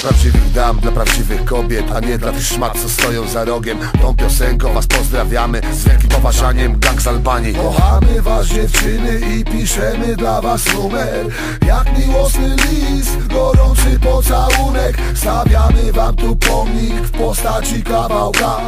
prawdziwych dam, dla prawdziwych kobiet A nie dla tych szmat, co stoją za rogiem. Tą piosenką was pozdrawiamy Z wielkim poważaniem, gang z Albanii. Kochamy was dziewczyny i piszemy dla was numer. Jak miłosny list, gorący pocałunek. Stawiamy wam tu pomnik w postaci kawałka.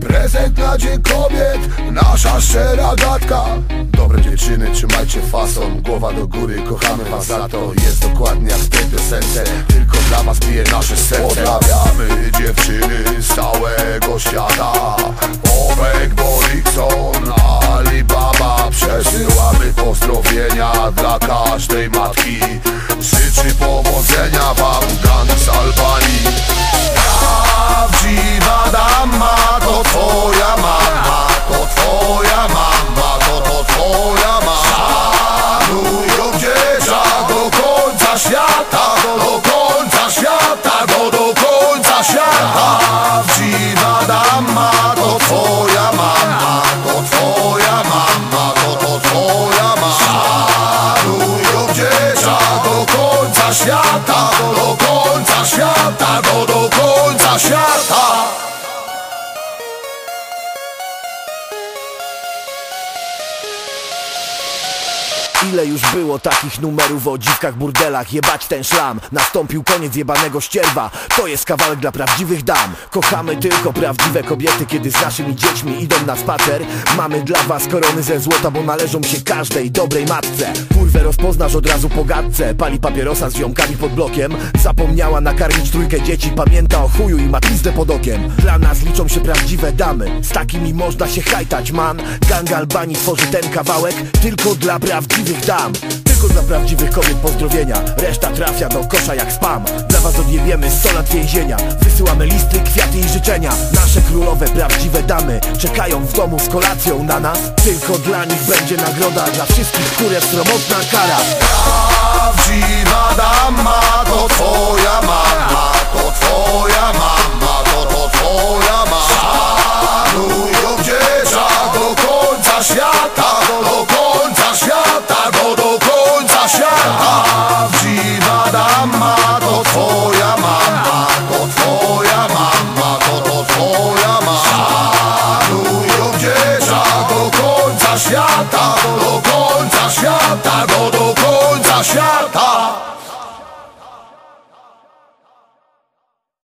Prezent na dzień kobiet, nasza szczera gadka. Dobre dziewczyny, trzymajcie fason, głowa do góry Kochamy was za to, jest dokładnie jak w tej piosence. Tylko dla was bije nasze serce. Pozdrawiamy dziewczyny z całego świata. Obek, Borikson, Alibaba. Przesyłamy pozdrowienia dla każdej matki. Życzy powodzenia Do końca świata, do do końca świata Ile już było takich numerów o dziwkach, burdelach? Jebać ten szlam, nastąpił koniec jebanego ścierwa. To jest kawałek dla prawdziwych dam. Kochamy tylko prawdziwe kobiety Kiedy z naszymi dziećmi idą na spacer. Mamy dla was korony ze złota Bo należą się każdej dobrej matce. Kurwę rozpoznasz od razu po gadce. Pali papierosa z ziomkami pod blokiem. Zapomniała nakarmić trójkę dzieci. Pamięta o chuju i ma pizdę pod okiem. Dla nas liczą się prawdziwe damy. Z takimi można się hajtać man. Gang Albanii tworzy ten kawałek Tylko dla prawdziwych dam. Tylko dla prawdziwych kobiet pozdrowienia. Reszta trafia do kosza jak spam. Dla was odjebiemy 100 lat więzienia. Wysyłamy listy, kwiaty i życzenia. Nasze królowe, prawdziwe damy Czekają w domu z kolacją na nas. Tylko dla nich będzie nagroda Dla wszystkich, które sromotna kara. Prawdziwa dama to twoja